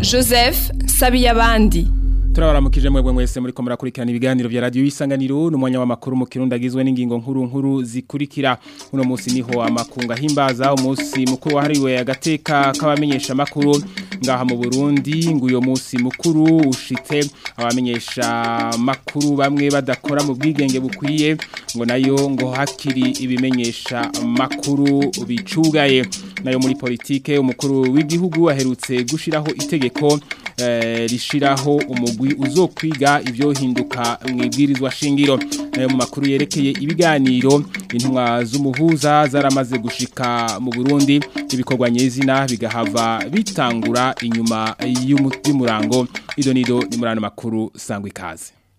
joseph sabiyabandi turabaramukije mwebwe mwese muri komera kurikirana ibiganiro bya radio isanganiro numwanya w'amakuru mu kirundo agizwe n'ingingo nkuru nkuru zikurikira uno munsi niho amakunga himbaza umunsi mukuru wahariwe agateka k'abamenyesha makuru ngaha mu Burundi ngo uyo munsi mukuru ushitse abamenyesha makuru bamwe badakora mu bwigenge bukwiye ngo nayo ngo hakiri ibimenyesha makuru bicugaye nayo muri politike umukuru w'igihugu aherutse gushiraho itegeko Eh, rishiraho umugwi uzokwiga ibyo hinduka mwibwirizwa shingiro eh, mu makuru yerekeye ibiganiro intumwa z'umuhuza zaramaze gushika mu Burundi ibikorwa nyezina bigahava bitangura inyuma y'umurango ido nido ni murano makuru sangwa ikaze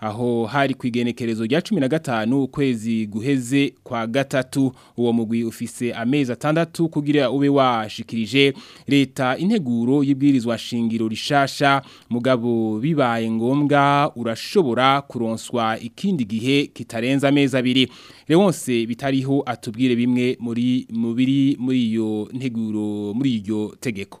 aho hari kwigenekerezo rya 15 ukwezi guheze kwa gatatu uwo mugwi ufise amezi atandatu kugira ube washikirije leta integuro y'ibwirizwa shingiro rishasha mugabo bibaye ngombwa urashobora kuronswa ikindi gihe kitarenza amezi kabiri Leonce bitariho atubwire bimwe muri mubiri muri iyo nteguro muri iryo tegeko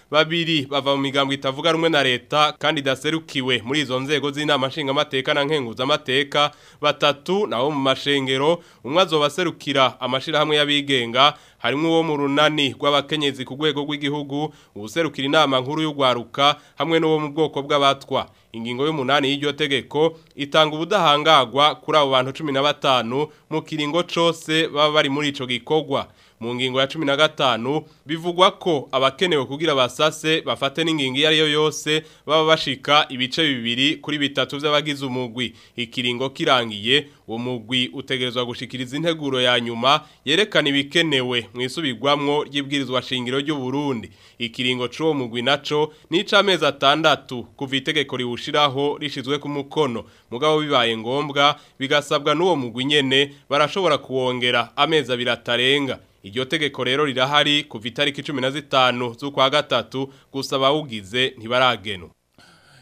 babiri bava mu migambwe itavuga rumwe na leta kandi daserukiwe muri izo nzego z'inama amashinga amateka na nkenguza amateka batatu nabo mu mashengero umwe azoba aserukira amashirahamwe y'abigenga harimo uwo mu runani rw'abakenyezi ku rwego rw'igihugu userukira inama nkuru y'ugwaruka hamwe n'uwo mu bwoko bw'abatwa ingingo y'umunani y'iryo tegeko itanga ubudahangagwa kuri abo bantu cumi na batanu mu kiringo cose baba bari muri ico gikorwa mu ngingo ya cumi na gatanu bivugwa ko abakenewe kugira basase bafate n'ingingo iyo ariyo yose baba bashika ibice bibiri kuri bitatu by'abagize umugwi ikiringo kirangiye umugwi utegerezwa gushikiriza integuro ya nyuma yerekana ibikenewe mu isubirwamwo wa shingiro ry'u Burundi ikiringo cy'uwo mugwi naco n'icamezi atandatu kuva itegeko riwushiraho rishizwe ku mukono mugabo bibaye ngombwa bigasabwa n'uwo mugwi nyene barashobora kuwongera amezi abiri atarenga Iyo tegeko rero rirahari kuva itariki cumi na zitanu z'ukwa gatatu gusa abawugize ntibaragenwa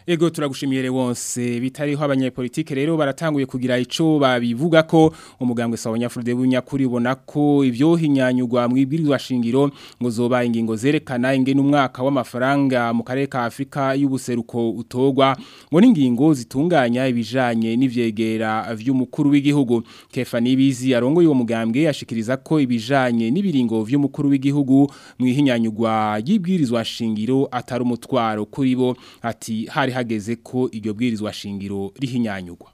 Ego wonse rewonse bitariho abanyepolitike rero baratanguye kugira ico babivuga ko umugambwe sawanyafrude bunyakuri ubona ko ibyo hinyanyugwa mwibwirizwa shingiro ngo zobaye ingingo zerekana ingene umwaka w'amafaranga mu karere ka Afrika y'ubuseruko utogwa ngo n'ingingo zitunganya ibijanye n'ivyegera vy'umukuru w'igihugu Kefa Nibizi arongoye uwo mugambwe yashikiriza ko ibijanye n'ibiringo vy'umukuru w'igihugu mwihinyanyugwa y'ibwirizwa shingiro atari umutwaro kuri bo ati hari hageze ko iryo bwirizwa shingiro rihinyanyurwa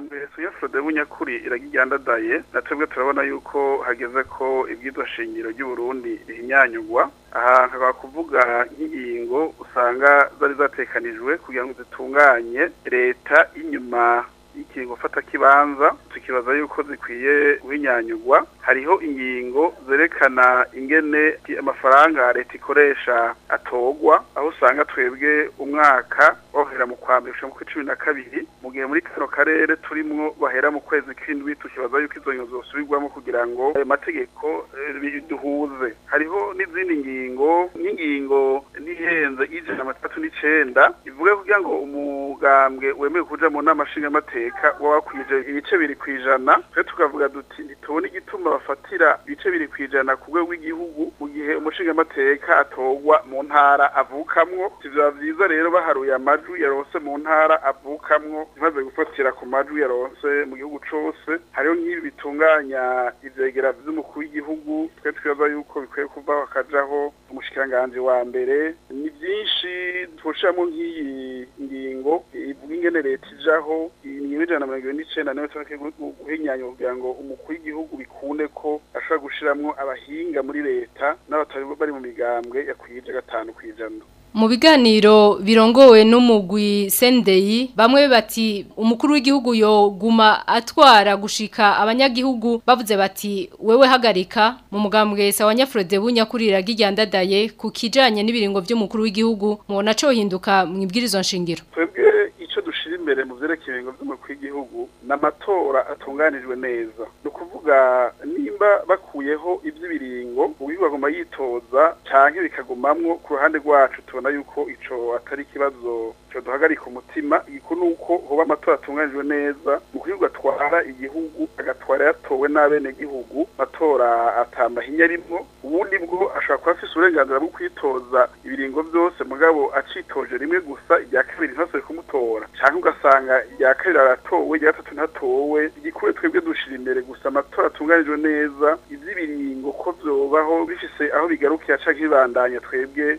mbere suyafode bunyakuri iragijyandadaye na turabona yuko hageze ko shingiro ry'u Burundi rihinyanyugwa aha nkaba kuvuga nk'ingingo usanga zari zatekanijwe kugira ngo zitunganye leta inyuma ingingo fata kibanza tukibaza yuko zikwiye guhinyanyurwa hariho ingingo zerekana ingene amafaranga leta ikoresha atogwa aho usanga twebwe umwaka bahera mu kwa mbere gushika mu cumi na kabiri mu gihe muri kano karere turimo bahera mu kwezi kw'indwi tukibaza yuko izo ngingo zosubirwamo kugira ngo ayo mategeko eh, biduhuze hariho n'izindi ngingo n'ingingo n'ihenze ijana na mirongo itatu n'icenda ivuga kugira ngo umugambwe wemewe kuja mu nama nshingamateka w'amerika wabakumije ibice biri ku ijana twe tukavuga duti ntitubona igituma bafatira ibice biri ku ijana ku rwego rw'igihugu mu gihe umushingamateka atorwa mu ntara avukamwo si byiza rero baharuye amajwi yarose mu ntara avukamwo ntibaze gufatira ku majwi yarose mu gihugu cyose hariho nk'ibi bitunganya ibyegera by'umukuru w'igihugu twe twibaza yuko bikwiye kuva hakajaho umushikiranganji wa mbere ni byinshi dushiramo nk'iyi ngingo ivuga ingene leta ijaho ingingo y'ijana mirongo ibiri n'icyenda niyo tureke guhinyanya kugira ngo umukuru w'igihugu bikunde ko ashobora gushyiramo abahinga muri leta n'abatari bari mu migambwe yakwije gatanu ku ijana mu biganiro birongowe n'umugwi sendeyi bamwe bati umukuru w'igihugu yoguma atwara gushika abanyagihugu bavuze bati wewe hagarika mu mugambwe sawa nyafrode bunyakurira gijyandadaye ku kijanye n'ibiringo by'umukuru w'igihugu mubona cyo hinduka mu ibwirizo nshingiro vyerekeye ibingo vy'umukuru w'igihugu n'amatora atunganijwe neza ni ukuvuga nimba bakuyeho iby’ibiringo uwiwe agomba yitoza canke bikagumamwo ku ruhande rwacu tubona yuko icyo atari ikibazo duhagarika umutima igikuru ni uko hoba amatora atunganijwe neza mu kwirirwa atwara igihugu agatwara yatowe n'abenegihugu amatora atamahinya arimwo ubundi bwo ashobora kuba afite uburenganzira bwo kwitoza ibiringo byose mugabo acitoje rimwe gusa irya kabiri ntasore kumutora cyangwa ugasanga irya kabiri aratowe irya gatatu ntatowe igikuru twebwe dushira imbere gusa amatora atunganijwe neza iby'ibiringo ko byobaho bifise aho bigarukira cyangwa ibibandanya twebwe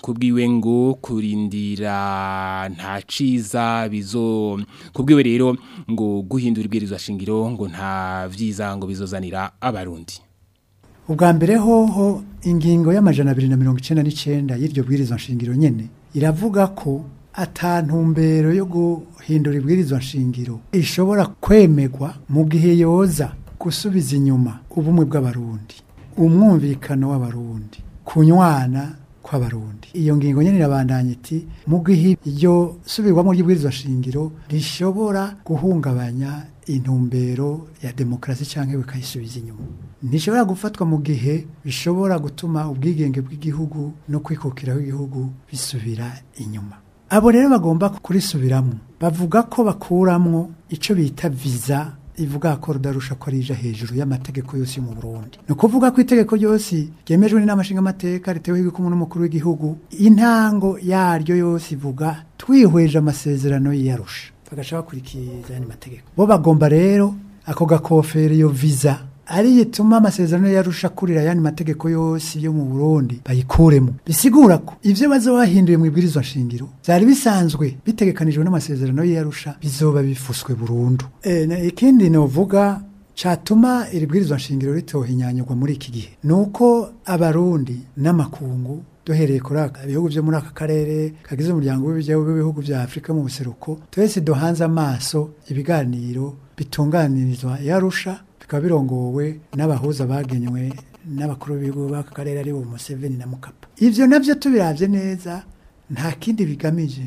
kubwiwe ngo kurindira nta ciza bizo kubwiwe rero ngo guhindura ibwirizwa shingiro ngo nta vyiza ngo bizozanira abarundi ubwa mbere hoho ingingo y'amajana 299 y'iryo bwirizwa shingiro nyene iravuga ko atantumbero yo guhindura ibwirizwa nshingiro ishobora kwemegwa mu gihe yoza gusubiza inyuma ubumwe bw'abarundi umwumvikano w'abarundi kunywana kw'abarundi iyo ngingo nyine irabandanya iti mu gihe iryo subirwamo ry'ibwirizwa nshingiro rishobora guhungabanya intumbero ya demokarasi cyangwa bikayisubiza inyuma ntishobora gufatwa mu gihe bishobora gutuma ubwigenge bw'igihugu no kwikukira kw'igihugu bisubira inyuma abo rero bagomba kurisubiramo bavuga ko bakuramo icyo bita viza ivuga ko rudarusha ko rija hejuru y'amategeko yose mu Burundi ni ukuvuga ko itegeko ryose ryemejwe n'inama nshingamateka riteweho igikumwe n'umukuru w'igihugu intango yaryo yose ivuga twihweje amasezerano y'iyarusha bagaca bakurikiza andi mategeko bo bagomba rero ako gakofera iyo viza ariyo ituma amasezerano yarusha kurira ayandi mategeko yose yo mu burundi bayikuremo bisigura ko ibyo bazoba bahinduye mu ibwirizwa shingiro byari bisanzwe bitegekanijwe n'amasezerano yarusha bizoba bifuswe burundu e, ikindi ni uvuga cyatuma iri bwirizwa shingiro ritohinyanyurwa muri iki gihe ni uko abarundi n'amakungu duhereye kuri aka ibihugu byo muri aka karere kagize umuryango w'ibihugu bya afurika mu buseruko twese duhanze amaso ibiganiro bitunganirizwa yarusha bikaba birongowe n'abahuza bagenywe n'abakuru b'ibigo b'aka karere ari Museveni na Mukapa ibyo nabyo tubirabye neza nta kindi bigamije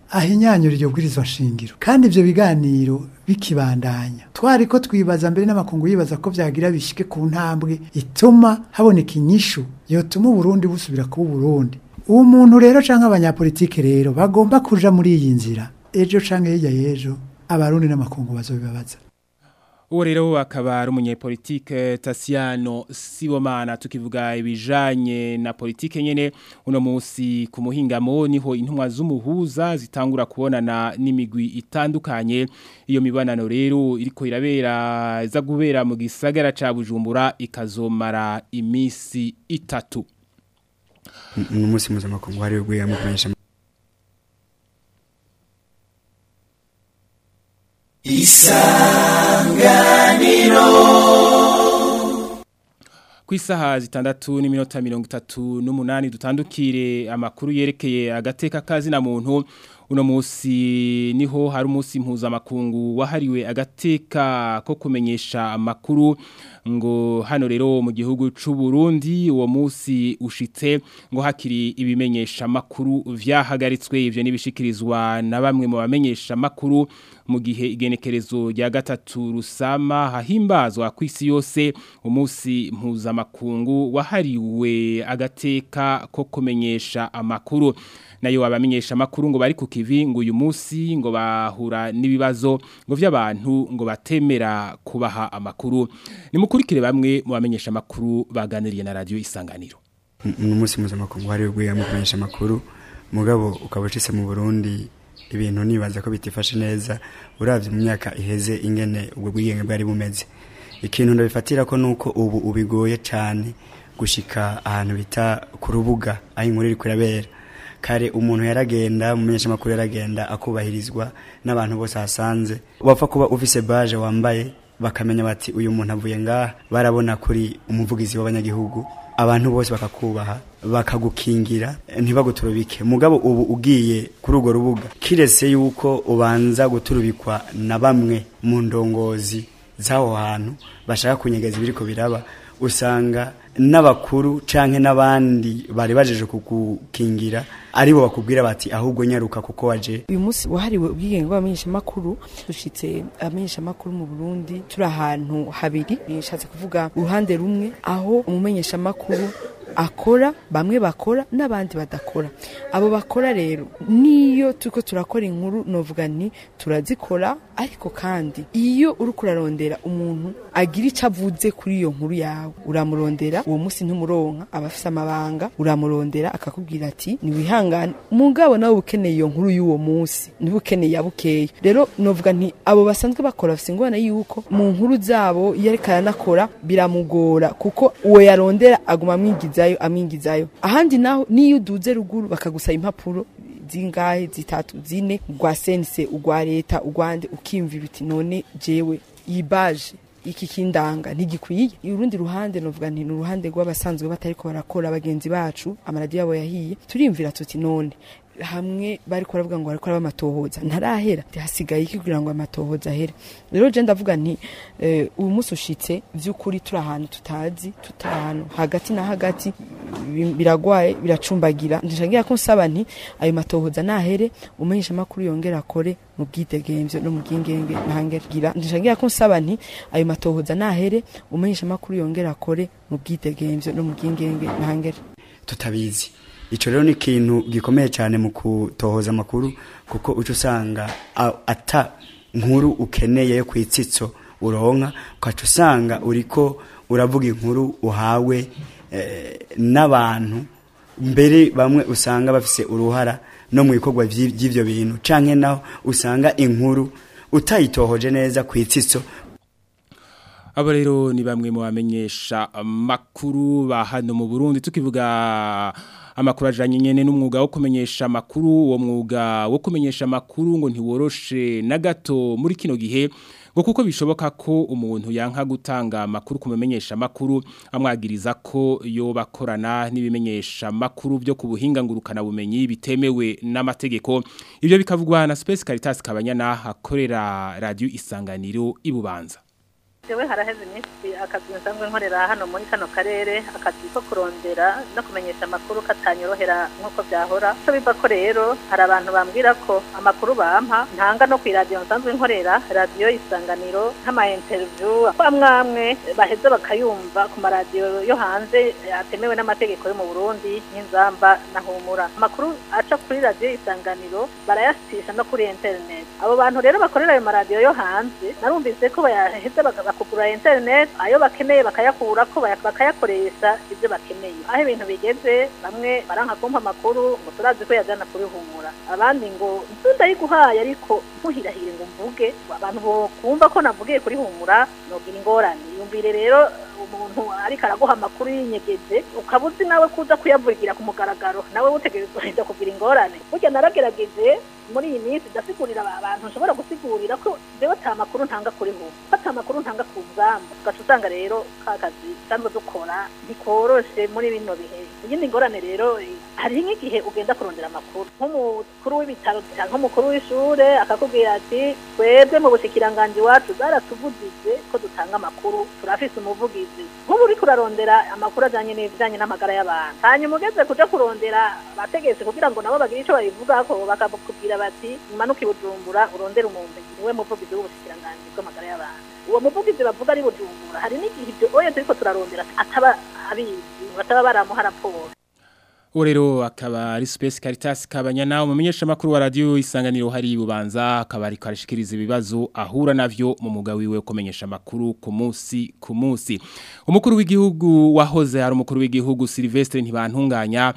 ahinyanyura iryo bwirizwa nshingiro kandi ibyo biganiro bikibandanya twari ko twibaza mbere n'amakungu yibaza ko byagira bishyike ku ntambwe ituma haboneka inyishu yotuma uburundi busubira kuba uburundi uwo muntu rero cyangwa abanyapolitike rero bagomba kuja muri iyi nzira ejo cyangwa hirya y'ejo abarundi n'amakungu bazobibabaza uwo rero akaba ari umunyepolitike eh, Tasiano Sibomana tukivuga ibijanye na politike nyene uno munsi ku muhingamo niho intumwa z'umuhuza zitangura kubonana n'imigwi itandukanye iyo mibanano rero iriko irabera za gubera mu gisagara ca Bujumbura ikazomara imisi itatu umunsi mpuzamakungu wahariwe guhera mu kumenyesha Isa isanganiro ku isaha zitandatu n'iminota mirongo itatu n'umunani dutandukire amakuru yerekeye agateka kazina muntu uno munsi niho hari umunsi mpuzamakungu wahariwe agateka ko kumenyesha amakuru ngo hano rero mu gihugu cy'u Burundi uwo munsi ushitse ngo hakiri ibimenyesha amakuru vyahagaritswe ivyo nibishikirizwa na bamwe mu bamenyesha amakuru mu gihe igenekerezo rya gatatu rusama hahimbazwa ku isi yose umunsi mpuzamakungu wahariwe agateka ko kumenyesha amakuru nayo abamenyesha makuru ngo bari ku kivi ngo uyu munsi ngo bahura n'ibibazo ngo vy'abantu ngo batemera kubaha amakuru nimukurikire bamwe mu bamenyesha makuru baganiriye na radio isanganiro n'umunsi mpuzamakungu wari ubwiye mu kumenyesha amakuru mugabo ukaba ucitse mu burundi ibintu nibaza ko bitifashe neza urabye mu myaka iheze ingene ubwo bwigenge bwari bumeze ikintu ndabifatira ko nuko ubu ubigoye cyane gushika ahantu bita ku rubuga aho inkuru iri kurabera kare umuntu yaragenda umumenyeshamakuru yaragenda akubahirizwa n'abantu bose hasanze wapfa kuba ufise baje wambaye bakamenya bati uyu muntu avuye ngaha barabona kuri umuvugizi w'abanyagihugu abantu bose bakakubaha bakagukingira ntibaguturubike mugabo ubu ugiye kuri urwo rubuga Kirese yuko ubanza guturubikwa na bamwe mu ndongozi z'aho hantu bashaka kunyegeza ibiriko biraba usanga n'abakuru canke n'abandi bari bajeje kukukingira aribo bakubwira bati ahubwo nyaruka kuko waje uyu munsi wahariwe ubwigenge bw'abamenyesha makuru dushitse amenyesha mu Burundi turi ahantu habiri bishatse kuvuga uruhande rumwe aho umumenyesha makuru akora bamwe bakora n'abandi badakora abo bakora rero niyo turiko turakora inkuru novuga ni turazikora ariko kandi iyo uri kurarondera umuntu agira icyo avuze kuri iyo nkuru yawe uramurondera uwo munsi ntumuronka abafise amabanga uramurondera akakubwira ati niwihangane mugabo nawe ukeneye iyo nkuru y'uwo munsi niba ukeneye yabukeye rero novuga nti abo basanzwe bakora bafise ingorane yuko mu nkuru zabo iyo ariko aranakora biramugora kuko uwo yarondera aguma amwigiza amwinjizayo amwinjizayo ahandi naho niyo uduze ruguru bakagusaba impapuro zingahe zitatu zine ugwa sense ugwa leta ugwande ukimvira ibiti none jewe iyi baje iki kindanga ntigikwiye urundi ruhande ruvuga nti ni uruhande rw'abasanzwe batariko barakora bagenzi bacu amaradiyo yabo yahiye turimvira tuti none hamwe bari kuravuga ngo bari kuraba amatohoza ntarahera hasigaye iki kugira ngo amatohoza ahere rero je ndavuga nti eh, uyu munsi ushitse vy'ukuri turi ahantu tutazi tutari ahantu hagati na hagati biragwaye biracumbagira ndishagira ko nsaba nti ayo matohoza nahere umunyesha makuru yongera akore mu bwidegemvyo no mu bwingenge ntangira ndishagira ko nsaba nti ayo matohoza nahere umunyesha makuru yongera akore mu bwidegemvyo no mu bwingenge ntangira tutabizi icyo rero ni ikintu gikomeye cyane mu gutohoza amakuru kuko uca usanga ata nkuru ukeneye yo ku itsitso uronka ukaca usanga uri ko uravuga inkuru uhawe eh, n'abantu mbere bamwe usanga bafise uruhara no mu bikorwa by'ibyo bintu cyangwa naho usanga inkuru utayitohoje neza ku itsitso aba rero ni bamwe mu bamenyesha amakuru ba hano mu burundi tukivuga amakuru ajanye nyene n'umwuga wo kumenyesha amakuru uwo mwuga wo kumenyesha amakuru ngo ntiworoshe na gato muri kino gihe ngo kuko bishoboka ko umuntu yanka gutanga amakuru kumamenyesha amakuru amwagiriza ko yo bakorana n'ibimenyesha amakuru byo ku buhinga ngurukana bumenyi bitemewe n'amategeko ibyo bikavugwa na Space Caritas Kabanyana hakorera radio isanganiro ibubanza jewe haraheze iminsi akazi nsanzwe nkorera hano muri kano karere akazi ko kurondera no kumenyesha amakuru katanyorohera nk'uko byahora so biva ko rero hari abantu bambwira ko amakuru bampa ntanga no ku iradiyo nsanzwe nkorera radiyo isanganiro nk'ama interview bamwe amwe baheza bakayumva ku maradiyo yo hanze atemewe n'amategeko yo mu Burundi n'inzamba na humura amakuru aca kuri radiyo isanganiro barayasitisha no kuri internet abo bantu rero bakorera ayo maradiyo yo hanze narumvise ko bayaheza kugura interineti ayo bakeneye bakayakura ko bakayakoresha ibyo bakeneye aho ibintu bigeze bamwe baranka amakuru ngo turazi ko yajyana kubihumura abandi ngo ndayiguhaye ariko ntuhirahire ngo mvuge abantu kumva ko navugiye kurihumura humura nogira ingorane yumvire rero umuntu ariko araguha amakuru y'inyegeze ukaba uzi nawe kuza kuyavugira ku mugaragaro nawe utegerezwa kugira ingorane burya naragerageze muri iyi minsi ndasigurira abantu nshobora gusigurira ko rero amakuru ntanga kuri bo fata amakuru ntanga ku zamu ugaca usanga rero ka kazi dusanzwe dukora ntikoroshe muri bino bihe iyindi ngorane rero hari nk'igihe ugenda kurondera amakuru nk'umukuru w'ibitaro cyangwa umukuru w'ishure akakubwira ati twebwe mu bushikiranganji iwacu baratuvugije ko dutanga amakuru turafise umuvugizi nk'ubu uriko urarondera amakuru ajanye n'ibijanye n'amagara y'abantu hanyuma ugeze kuja kurondera abategetsi kugira ngo nabo bagire bayivuga ko bakakubwira barambwira bati mumanuke i urondere umuntu niwe muvugizi w'ubushikiranganji bw'amagara y'abantu uwo muvugizi bavuga ari bujumbura hari n'igihe ibyo oyo turiko turarondera ataba abizi bataba baramuha raporo ubu rero akaba ari Space Caritas Kabanyana umumenyesha makuru wa radio isanganiro hari bubanza akaba ari karashikiriza ibibazo ahura navyo mu muga wiwe kumenyesha makuru ku munsi ku munsi umukuru w'igihugu wahoze hari umukuru w'igihugu Sylvestre ntibantunganya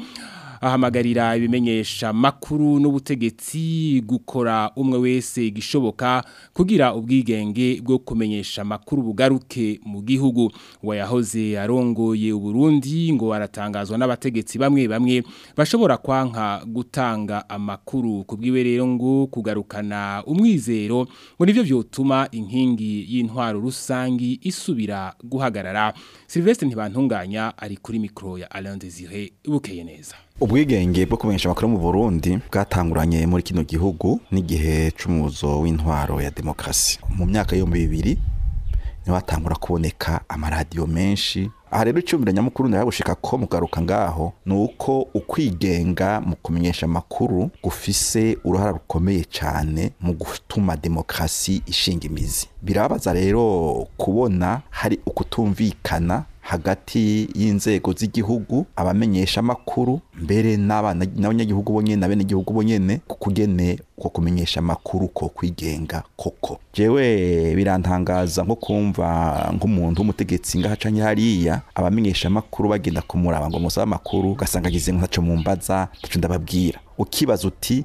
ahamagarira ibimenyesha makuru n'ubutegetsi gukora umwe wese gishoboka kugira ubwigenge bwo kumenyesha makuru bugaruke mu gihugu wayahoze arongoye Burundi ngo aratangazwa n'abategetsi bamwe bamwe bashobora kwanka gutanga amakuru kubwiwe rero ngo kugarukana umwizero muri byo byotuma inkingi y'intwaro rusangi isubira guhagarara Sylvestre ntibantunganya ari kuri micro ya Alain Désiré bukeye neza ubwigenge bwo kumenyesha amakuru mu burundi bwatanguranye muri kino gihugu n'igihe c'umuzo w'intwaro ya demokarasi mu myaka y'ibihumbi bibiri niho hatangura kuboneka amaradiyo menshi aha rero icyumvira nyamukuru ndayagushika ko mugaruka ngaho ni uko ukwigenga mu kumenyesha amakuru gufise uruhare rukomeye cyane mu gutuma demokarasi ishinga imizi birabaza rero kubona hari ukutumvikana hagati y'inzego z'igihugu abamenyeshamakuru mbere n'abanyagihugu bonyine na bene igihugu bonyine kugene ko kumenyesha amakuru ko kwigenga koko jewe birantangaza nko kumva nk'umuntu w'umutegetsi ngahacanye hariya abamenyeshamakuru bagenda kumuraba ngo musaba amakuru ugasanga agize ntaco mumbaza ntaco ndababwira ukibaza uti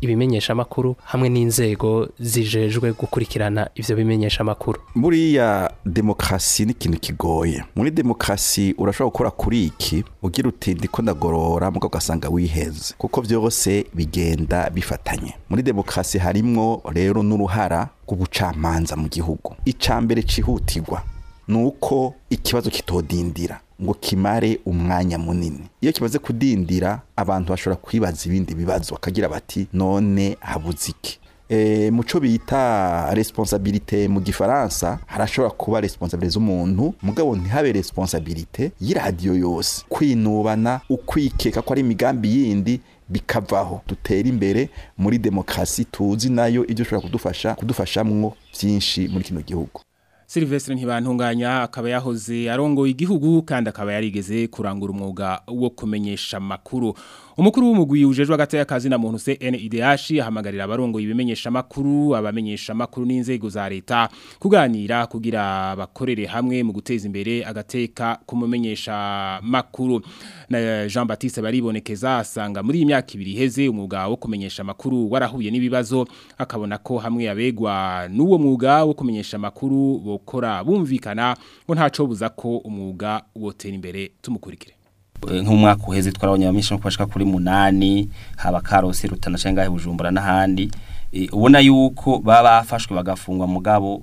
ibimenyeshamakuru hamwe n'inzego zijejwe gukurikirana ibyo bimenyeshamakuru buriya demokarasi ni ikintu kigoye muri demokarasi urashobora gukora kuri iki ugira uti ndiko ndagorora muga ugasanga wiheze kuko byose bigenda bifatanye muri demokarasi harimwo rero n'uruhara rw'ubucamanza mu gihugu icambere cyihutirwa ni uko ikibazo kitodindira ngo kimare umwanya munini iyo kimaze kudindira abantu bashobora kwibaza ibindi bibazo bakagira bati none habuze iki eh, muco bita responsabilité mu gifaransa harashobora kuba responsabilité z'umuntu mugabo ntihabe responsabilité y'iradiyo yose kwinubana ukwikeka ko ari imigambi yindi bikavaho dutera imbere muri demokarasi tuzi nayo ibyo ushobora kudufasha kudufashamwo byinshi muri kino gihugu Silvestre ntibantunganya akaba yahoze arongoye igihugu kandi akaba yarigeze kurangura umwuga wo kumenyesha makuru. umukuru w'umugwi ujejwe hagati y'akazi na muntu CNIDH ahamagarira abarongo ibimenyesha makuru abamenyesha makuru n'inzego za leta kuganira kugira bakorere hamwe mu guteza imbere agateka kumumenyesha makuru na Jean Baptiste baribonekeza asanga muri imyaka ibiri heze umwuga wo kumenyesha makuru warahuye n'ibibazo akabona ko hamwe yabegwa n'uwo mwuga wo kumenyesha makuru bokora bumvikana ngo ntaco buza ko umwuga wotera imbere tumukurikire Eh, nk'umwaka uheze twari nyamwinshi nko kubashika kuri munani haba karosi rutana cyangwa ngahe bujumbura n'ahandi eh, ubona yuko baba bafashwe bagafungwa mugabo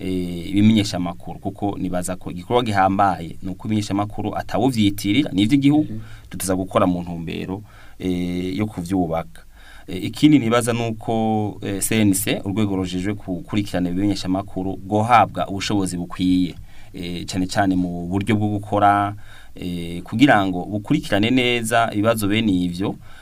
ibimenyesha amakuru kuko nibaza ko igikorwa gihambaye ni uko ibimenyesha amakuru atawubyitirira n'iby'igihugu duteza gukora mu ntumbero yo kubyubaka ikindi nibaza ni uko CNC urwego rujejwe gukurikirana ibimenyesha amakuru gohabwa ubushobozi bukwiye E, cyane cyane mu buryo bwo gukora e, kugira ngo bukurikirane neza ibibazo bene ibyo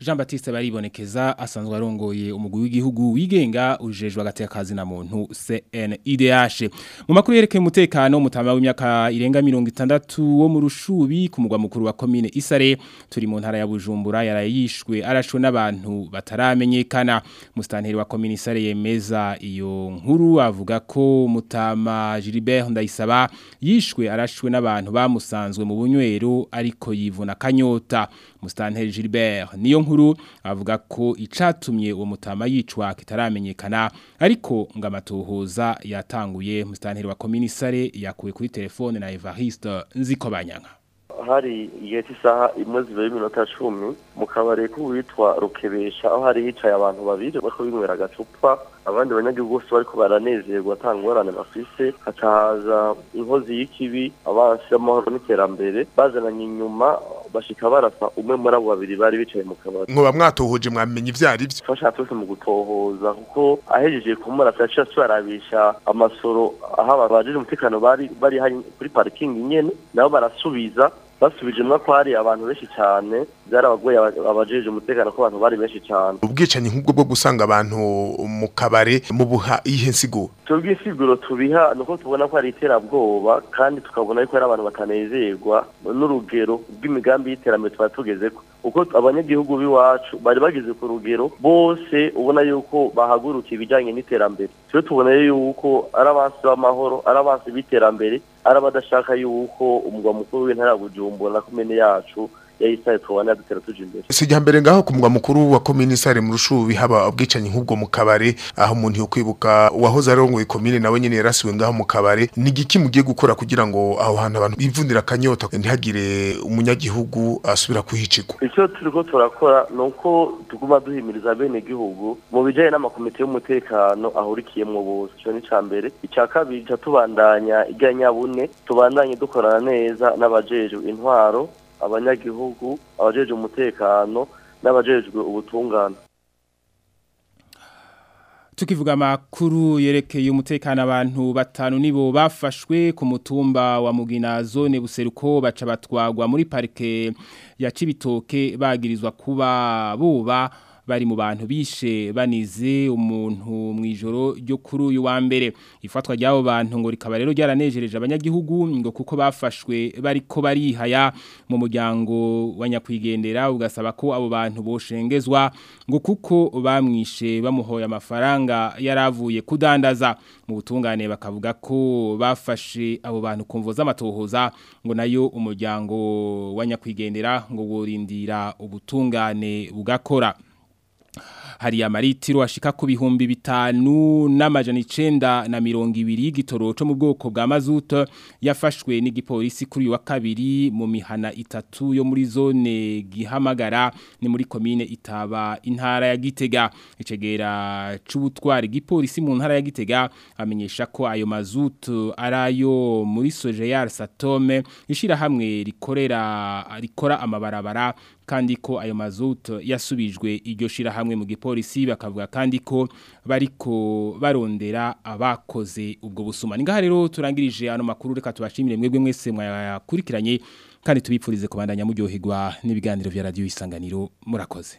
jean Baptiste baribonekeza asanzwe arongoye umugwi w'igihugu wigenga ujejwe agatekakazi na muntu CNIDH mu makuru yerekeye umutekano mutama w'imyaka irenga 60 wo mu rushubi ku mugwa mukuru wa commune Isare turi mu ntara ya Bujumbura yarayishwe arashwe n'abantu bataramenyekana mustanteri wa commune Isare yemeza iyo nkuru avuga ko mutama Gilbert Ndayisaba yishwe arashwe n'abantu bamusanzwe mu bunywero ariko yivuna kanyota Mustanteri Gilbert niyo nkuru avuga ko icatumye uwo mutama yicwa kitaramenyekana ariko ngamatuhuza amatohoza yatanguye Mustanteri wa komini yakuye kuri telefone na Evariste Nzikobanyanga hari igihe cy'isaha imwe zibiri y'iminota cumi mu kabari witwa rukebesha aho hari hicaye abantu babiri bari kubinywera agacupa abandi banyagihugu bose bariko baranezerwa ata ngorane bafise hakahaza inkozi y'ikibi abansi y'amahoro n'iterambere bazananye inyuma bashika barasa umwe muri abo babiri bari bicaye mu kabari mwoba mwatohoje mwamenya ivyo ari vyo fasha twese mu gutohoza kuko ahejeje kumurasa yaciye asubarabisha amasoro aho abajije umutekano bari bari kuri parikingi nyene nabo barasubiza basubije mwa kwari abantu benshi cyane byarabagoye abajeje umutekano ko abantu bari benshi cyane ubwicanyi nk'ubwo bwo gusanga abantu mu kabare mu buha iyihe nsigo tubwiye isiguro tubiha uko tubona ko ari iterabwoba kandi tukabona ko hari abantu batanezerwa n'urugero rw'imigambi y'iterambere tuba tugeze ko uko abanyagihugu b'iwacu bari bageze ku rugero bose ubona yuko bahaguruka ibijyanye n'iterambere tujye tubona yuko ari abansi b'amahoro ari abansi b'iterambere ari abadashaka yuko umugwa mukuru w'intara ya bujumbura na komine yacu yahise tubona tubyumvira sijya mbere ngaho ku mugwa mukuru wa komini sare mu rushubi haba ubwicanyi nk'ubwo mu kabari aho umuntu yo kwibuka uwahoze ari arongoye komine nawe nyene yarasiwe ngaho mu kabare ni igiki mugiye gukora kugira ngo aho hantu abantu bivunira akanyota ntihagire umunyagihugu asubira kuhicirwa icyo turiko turakora ni uko tuguma duhimiriza bene igihugu mu bijyanye n'amakomite y'umutekano ahurikiyemwo bose ico ni ca mbere icya kabiri ca tubandanya irya nyabune tubandanye dukorana neza n'abajejwe intwaro abanyagihugu abajeje umutekano n'abajejwe ubutungane tukivuga amakuru yerekeye umutekano abantu batanu nibo bafashwe ku mutumba wa mugina zone buseruko baca batwagwa muri parike ya Cibitoke bagirizwa kuba buba bari mu bantu bishe banize umuntu mu ijoro ryo kuri uyu wa mbere ifatwa ry'abo bantu ngo rikaba rero ryaranejereje abanyagihugu ngo kuko bafashwe bariko barihaya mu muryango wa nyakwigendera ugasaba ko abo bantu boshengezwa ngo kuko bamwishe bamuhoye amafaranga yaravuye kudandaza mu butungane bakavuga ko bafashe abo bantu kumvo z'amatohoza ngo nayo umuryango wa nyakwigendera ngo worindira ubutungane bugakora hari amaritiro ashika ku bihumbi bitanu n'amajana icenda na mirongo ibiri y'igitoro co mu bwoko bwa mazuta yafashwe n'igipolisi kuri wa kabiri mu mihana itatu yo muri zone gihamagara ni muri komine itaba intara ya gitega icegera c'ubutwari gipolisi mu ntara ya gitega amenyesha ko ayo mazutu arayo muri soje sojeyar satome ishira hamwe rikorera rikora amabarabara kandi ko ayo mazutu yasubijwe iryo shira mu gipolisi polisi bakavuga kandi ko bariko barondera abakoze ubwo busuma ni ngaha rero turangirije ano makuru reka tubashimire mwebwe mwese mwayakurikiranye kandi tubipfurize kubandanya muryoherwa n'ibiganiro bya radio isanganiro murakoze